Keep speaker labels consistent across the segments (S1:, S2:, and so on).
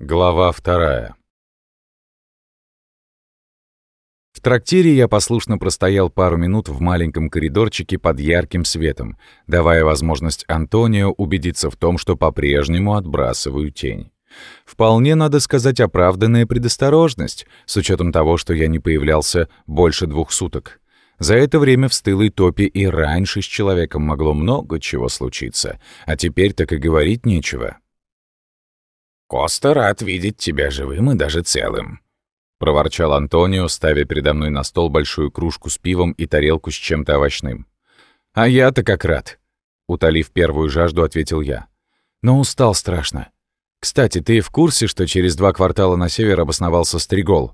S1: Глава вторая. В трактире я послушно простоял пару минут в маленьком коридорчике под ярким светом, давая возможность Антонио убедиться в том, что по-прежнему отбрасываю тень. Вполне, надо сказать, оправданная предосторожность, с учетом того, что я не появлялся больше двух суток. За это время в стылой топе и раньше с человеком могло много чего случиться, а теперь так и говорить нечего.
S2: «Коста рад видеть тебя живым и даже целым», — проворчал Антонио, ставя передо мной на стол большую кружку с пивом и тарелку с чем-то овощным.
S1: «А я-то как рад», — утолив первую жажду, ответил я. «Но устал страшно. Кстати, ты в курсе, что через два квартала на север обосновался Стригол?»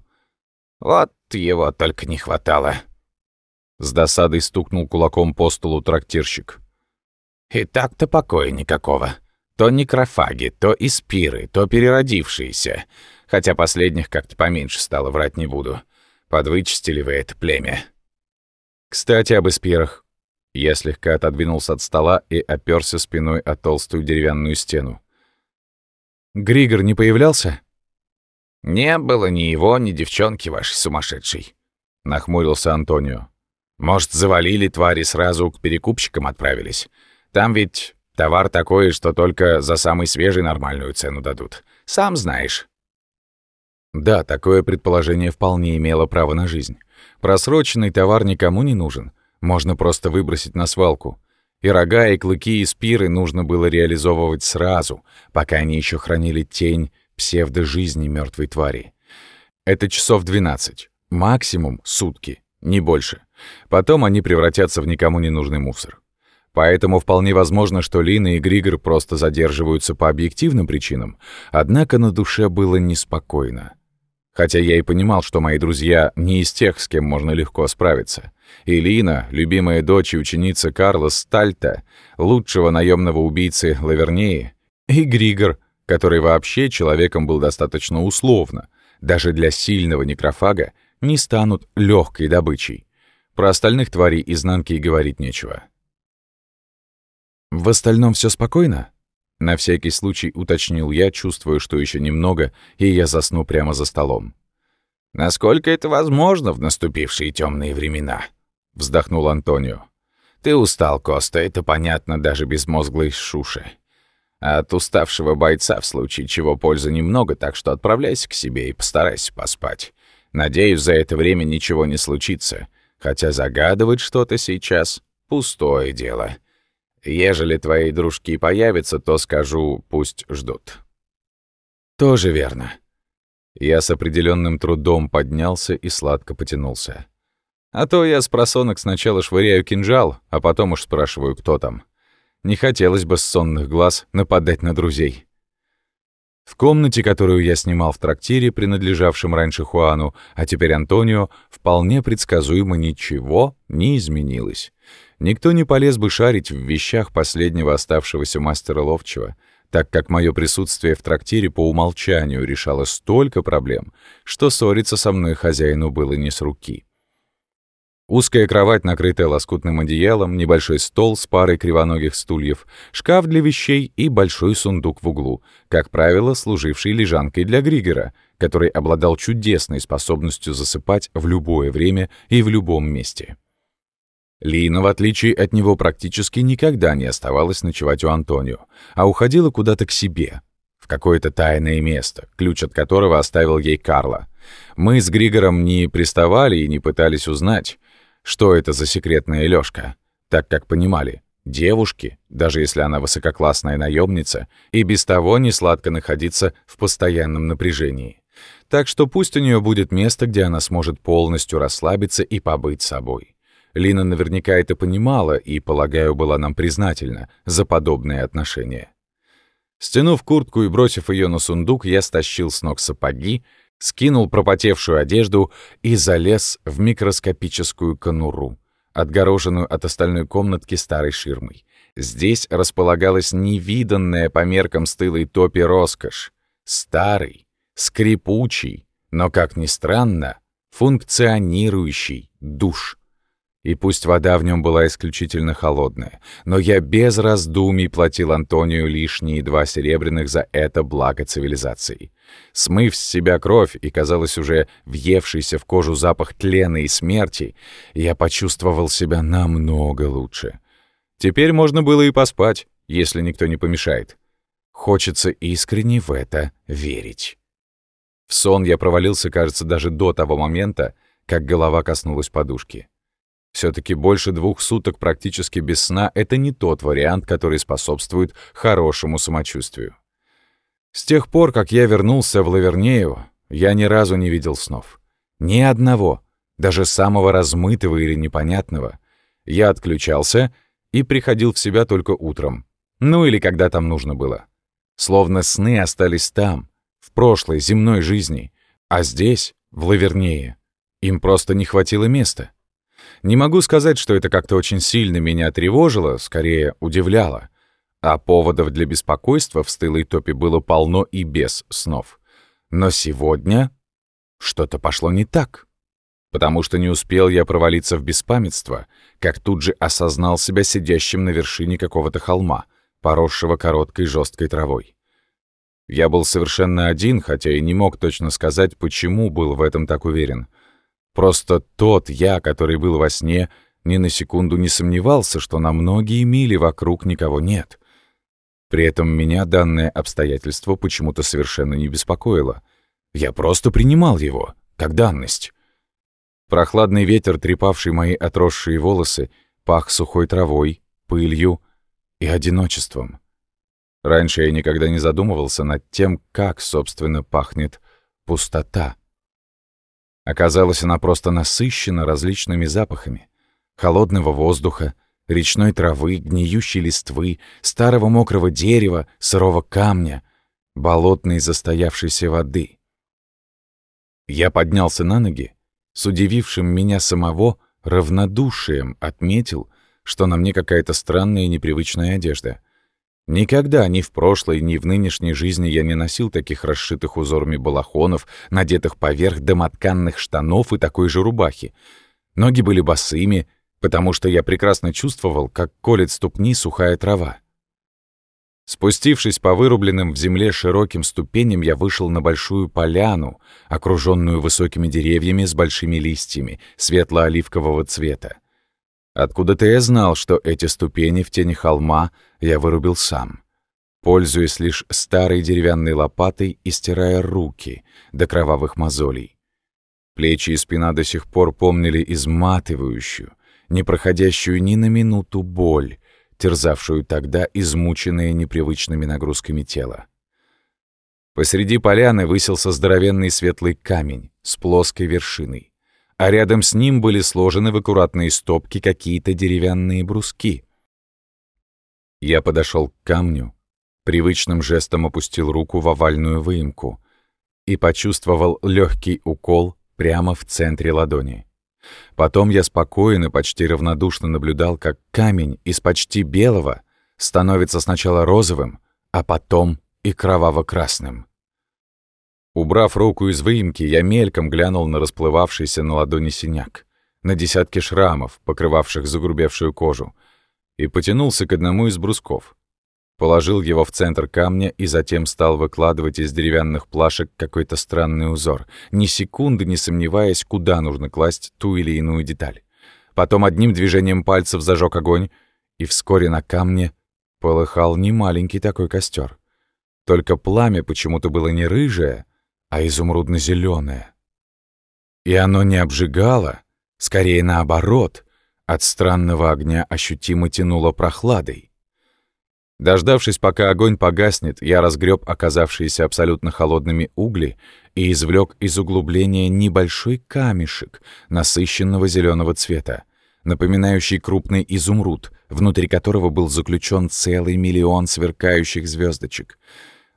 S2: «Вот его только не хватало», — с досадой стукнул кулаком по столу трактирщик. «И так-то покоя никакого». То некрофаги, то испиры, то переродившиеся. Хотя последних как-то поменьше стало, врать не буду. Подвычистили вы это племя.
S1: Кстати, об испирах. Я слегка отодвинулся от стола и оперся спиной о толстую деревянную стену. Григор не появлялся?
S2: «Не было ни его, ни девчонки вашей сумасшедшей», — нахмурился Антонио. «Может, завалили твари сразу к перекупщикам отправились? Там ведь Товар такой, что только за самый свежий нормальную цену дадут. Сам знаешь».
S1: Да, такое предположение вполне имело право на жизнь. Просроченный товар никому не нужен. Можно просто выбросить на свалку. И рога, и клыки, и спиры нужно было реализовывать сразу, пока они еще хранили тень псевдожизни мертвой твари. Это часов 12. Максимум сутки, не больше. Потом они превратятся в никому не нужный мусор. Поэтому вполне возможно, что Лина и Григор просто задерживаются по объективным причинам, однако на душе было неспокойно. Хотя я и понимал, что мои друзья не из тех, с кем можно легко справиться. И Лина, любимая дочь и ученица Карла Стальта, лучшего наемного убийцы Лавернеи, и Григор, который вообще человеком был достаточно условно, даже для сильного некрофага, не станут легкой добычей. Про остальных тварей изнанки и говорить нечего. «В остальном все спокойно?» На всякий случай уточнил я, чувствуя, что еще немного, и я засну прямо за столом.
S2: «Насколько это возможно в наступившие темные времена?» — вздохнул Антонио. «Ты устал, Коста, это понятно даже без мозглой шуши. А от уставшего бойца в случае чего пользы немного, так что отправляйся к себе и постарайся поспать. Надеюсь, за это время ничего не случится, хотя загадывать что-то сейчас — пустое дело». Ежели твои дружки появятся, то скажу, пусть ждут».
S1: «Тоже верно». Я с определенным трудом поднялся и сладко потянулся. А то я с просонок сначала швыряю кинжал, а потом уж спрашиваю, кто там. Не хотелось бы с сонных глаз нападать на друзей. В комнате, которую я снимал в трактире, принадлежавшем раньше Хуану, а теперь Антонио, вполне предсказуемо ничего не изменилось. Никто не полез бы шарить в вещах последнего оставшегося мастера ловчего, так как мое присутствие в трактире по умолчанию решало столько проблем, что ссориться со мной хозяину было не с руки. Узкая кровать, накрытая лоскутным одеялом, небольшой стол с парой кривоногих стульев, шкаф для вещей и большой сундук в углу, как правило, служивший лежанкой для Григора, который обладал чудесной способностью засыпать в любое время и в любом месте. Лина, в отличие от него, практически никогда не оставалась ночевать у Антонио, а уходила куда-то к себе, в какое-то тайное место, ключ от которого оставил ей Карла. Мы с Григором не приставали и не пытались узнать, что это за секретная Лёшка, так как понимали, девушке, даже если она высококлассная наемница, и без того не сладко находиться в постоянном напряжении. Так что пусть у нее будет место, где она сможет полностью расслабиться и побыть собой. Лина наверняка это понимала и, полагаю, была нам признательна за подобные отношения. Стянув куртку и бросив ее на сундук, я стащил с ног сапоги, скинул пропотевшую одежду и залез в микроскопическую конуру, отгороженную от остальной комнатки старой ширмой. Здесь располагалась невиданная по меркам стылой топи роскошь. Старый, скрипучий, но, как ни странно, функционирующий душ. И пусть вода в нем была исключительно холодная, но я без раздумий платил Антонию лишние два серебряных за это благо цивилизации. Смыв с себя кровь и, казалось, уже въевшийся в кожу запах тлена и смерти, я почувствовал себя намного лучше. Теперь можно было и поспать, если никто не помешает. Хочется искренне в это верить. В сон я провалился, кажется, даже до того момента, как голова коснулась подушки. Все таки больше двух суток практически без сна — это не тот вариант, который способствует хорошему самочувствию. С тех пор, как я вернулся в Лавернею, я ни разу не видел снов. Ни одного, даже самого размытого или непонятного. Я отключался и приходил в себя только утром. Ну или когда там нужно было. Словно сны остались там, в прошлой земной жизни, а здесь, в Лавернее, им просто не хватило места. Не могу сказать, что это как-то очень сильно меня тревожило, скорее удивляло. А поводов для беспокойства в стылой топе было полно и без снов. Но сегодня что-то пошло не так. Потому что не успел я провалиться в беспамятство, как тут же осознал себя сидящим на вершине какого-то холма, поросшего короткой жесткой травой. Я был совершенно один, хотя и не мог точно сказать, почему был в этом так уверен. Просто тот я, который был во сне, ни на секунду не сомневался, что на многие мили вокруг никого нет. При этом меня данное обстоятельство почему-то совершенно не беспокоило. Я просто принимал его, как данность. Прохладный ветер, трепавший мои отросшие волосы, пах сухой травой, пылью и одиночеством. Раньше я никогда не задумывался над тем, как, собственно, пахнет пустота. Оказалось, она просто насыщена различными запахами. Холодного воздуха, речной травы, гниющей листвы, старого мокрого дерева, сырого камня, болотной застоявшейся воды. Я поднялся на ноги, с удивившим меня самого равнодушием отметил, что на мне какая-то странная и непривычная одежда. Никогда ни в прошлой, ни в нынешней жизни я не носил таких расшитых узорами балахонов, надетых поверх домотканных штанов и такой же рубахи. Ноги были босыми, потому что я прекрасно чувствовал, как колет ступни сухая трава. Спустившись по вырубленным в земле широким ступеням, я вышел на большую поляну, окруженную высокими деревьями с большими листьями, светло-оливкового цвета. Откуда-то я знал, что эти ступени в тени холма я вырубил сам, пользуясь лишь старой деревянной лопатой и стирая руки до кровавых мозолей. Плечи и спина до сих пор помнили изматывающую, не проходящую ни на минуту боль, терзавшую тогда измученное непривычными нагрузками тело. Посреди поляны высился здоровенный светлый камень с плоской вершиной а рядом с ним были сложены в аккуратные стопки какие-то деревянные бруски. Я подошел к камню, привычным жестом опустил руку в овальную выемку и почувствовал легкий укол прямо в центре ладони. Потом я спокойно, почти равнодушно наблюдал, как камень из почти белого становится сначала розовым, а потом и кроваво-красным. Убрав руку из выемки, я мельком глянул на расплывавшийся на ладони синяк, на десятки шрамов, покрывавших загрубевшую кожу, и потянулся к одному из брусков. Положил его в центр камня и затем стал выкладывать из деревянных плашек какой-то странный узор, ни секунды не сомневаясь, куда нужно класть ту или иную деталь. Потом одним движением пальцев зажег огонь, и вскоре на камне полыхал немаленький такой костер. Только пламя почему-то было не рыжее, а изумрудно зеленое И оно не обжигало, скорее наоборот, от странного огня ощутимо тянуло прохладой. Дождавшись, пока огонь погаснет, я разгреб оказавшиеся абсолютно холодными угли и извлек из углубления небольшой камешек насыщенного зеленого цвета, напоминающий крупный изумруд, внутри которого был заключен целый миллион сверкающих звездочек —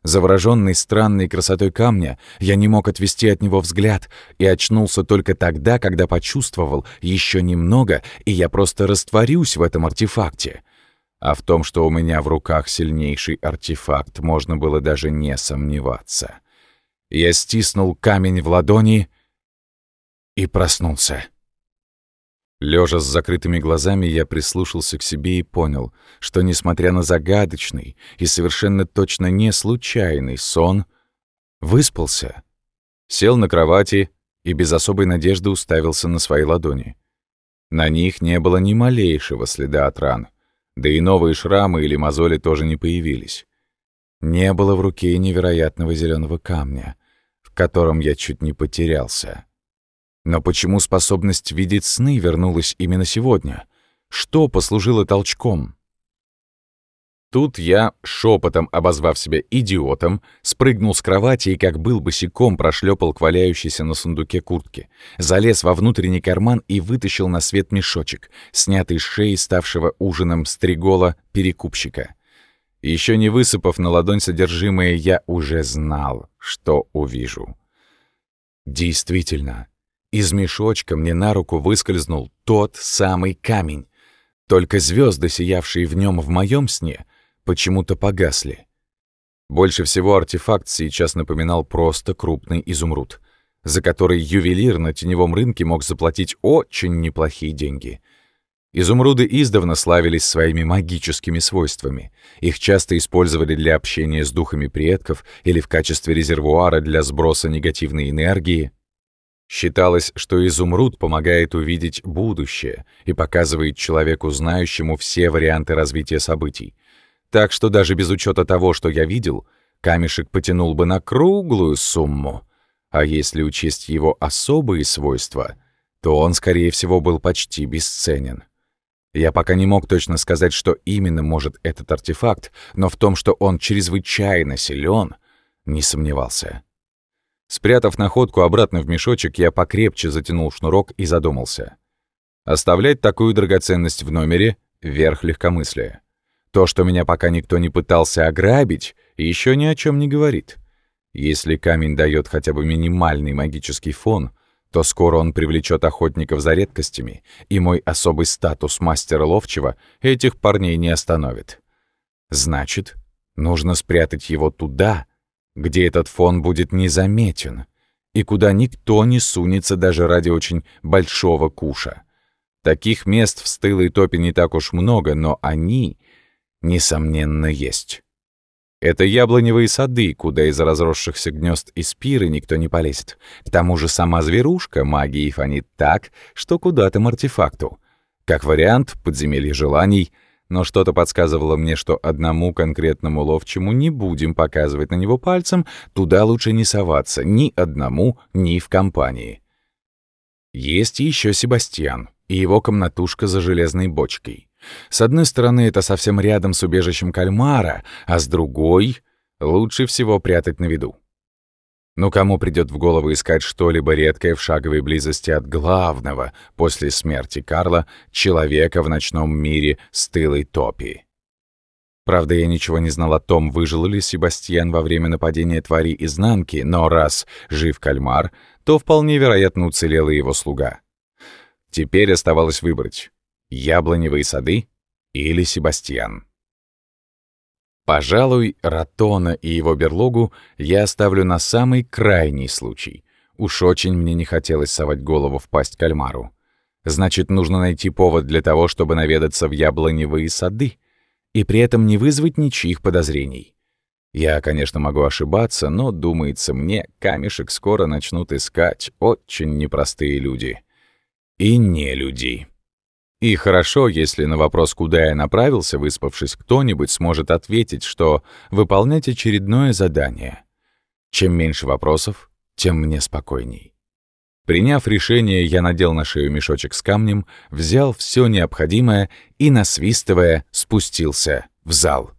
S1: Завороженный странной красотой камня, я не мог отвести от него взгляд и очнулся только тогда, когда почувствовал еще немного, и я просто растворюсь в этом артефакте. А в том, что у меня в руках сильнейший артефакт, можно было даже не сомневаться. Я стиснул камень в ладони и проснулся. Лежа с закрытыми глазами, я прислушался к себе и понял, что, несмотря на загадочный и совершенно точно не случайный сон, выспался. Сел на кровати и без особой надежды уставился на свои ладони. На них не было ни малейшего следа от ран, да и новые шрамы или мозоли тоже не появились. Не было в руке невероятного зеленого камня, в котором я чуть не потерялся. Но почему способность видеть сны вернулась именно сегодня? Что послужило толчком? Тут я, шепотом обозвав себя идиотом, спрыгнул с кровати и, как был босиком, прошлепал к валяющейся на сундуке куртке, залез во внутренний карман и вытащил на свет мешочек, снятый с шеи ставшего ужином стригола перекупщика. Еще не высыпав на ладонь содержимое, я уже знал, что увижу. Действительно, из мешочка мне на руку выскользнул тот самый камень. Только звезды, сиявшие в нем в моем сне, почему-то погасли. Больше всего артефакт сейчас напоминал просто крупный изумруд, за который ювелир на теневом рынке мог заплатить очень неплохие деньги. Изумруды издавна славились своими магическими свойствами. Их часто использовали для общения с духами предков или в качестве резервуара для сброса негативной энергии — Считалось, что изумруд помогает увидеть будущее и показывает человеку, знающему все варианты развития событий. Так что даже без учета того, что я видел, камешек потянул бы на круглую сумму. А если учесть его особые свойства, то он, скорее всего, был почти бесценен. Я пока не мог точно сказать, что именно может этот артефакт, но в том, что он чрезвычайно силен, не сомневался. Спрятав находку обратно в мешочек, я покрепче затянул шнурок и задумался. Оставлять такую драгоценность в номере — верх легкомыслия. То, что меня пока никто не пытался ограбить, еще ни о чем не говорит. Если камень дает хотя бы минимальный магический фон, то скоро он привлечет охотников за редкостями, и мой особый статус мастера ловчего этих парней не остановит. Значит, нужно спрятать его туда, где этот фон будет незаметен и куда никто не сунется даже ради очень большого куша. Таких мест в стылой топе не так уж много, но они, несомненно, есть. Это яблоневые сады, куда из разросшихся гнезд и спиры никто не полезет. К тому же сама зверушка магией фонит так, что куда то артефакту. Как вариант, подземелье желаний — но что-то подсказывало мне, что одному конкретному ловчему не будем показывать на него пальцем, туда лучше не соваться ни одному, ни в компании. Есть еще Себастьян и его комнатушка за железной бочкой. С одной стороны, это совсем рядом с убежищем кальмара, а с другой — лучше всего прятать на виду. Но кому придет в голову искать что-либо редкое в шаговой близости от главного после смерти Карла человека в ночном мире стылой топи? Правда, я ничего не знал о том, выжил ли Себастьян во время нападения твари изнанки, но раз жив кальмар, то вполне вероятно уцелел и его слуга. Теперь оставалось выбрать — яблоневые сады или Себастьян. Пожалуй, Ратона и его берлогу я оставлю на самый крайний случай. Уж очень мне не хотелось совать голову в пасть кальмару. Значит, нужно найти повод для того, чтобы наведаться в яблоневые сады и при этом не вызвать ничьих подозрений. Я, конечно, могу ошибаться, но, думается мне, камешек скоро начнут искать очень непростые люди. И не люди. И хорошо, если на вопрос, куда я направился, выспавшись, кто-нибудь сможет ответить, что выполнять очередное задание. Чем меньше вопросов, тем мне спокойней. Приняв решение, я надел на шею мешочек с камнем, взял все необходимое и, насвистывая, спустился в зал.